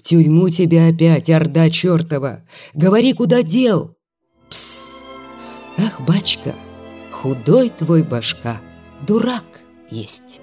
В тюрьму тебя опять, орда чертова! Говори, куда дел? Пс! Ах, бачка, худой твой башка, дурак есть.